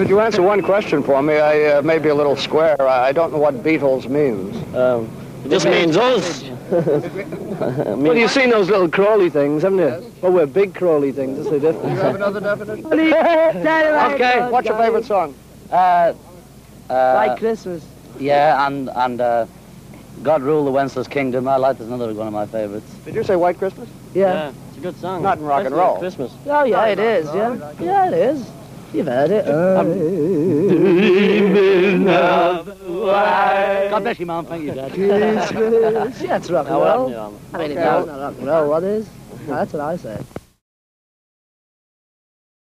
Could you answer one question for me? I uh, may be a little square. I, I don't know what Beatles means. Um, it just means us. well, you've seen those little crawly things, haven't you? Yes. Well, we're big crawly things. That's the difference. You have another definition? okay, what's your favorite song? Uh, uh, Like Christmas. yeah, and and uh, God rule the Wenceslas Kingdom. I like. That's another one of my favorites. Did you say White Christmas? Yeah. it's a good song. Not in rock and Especially at roll. Christmas. Oh, yeah, it is, yeah. Yeah, it is. You've heard it. Um, God bless you, Mum. Thank you, Dad. Christmas. Yeah, it's rock and roll. I mean, if Okay. that's not rock and roll, what is? That's what I say.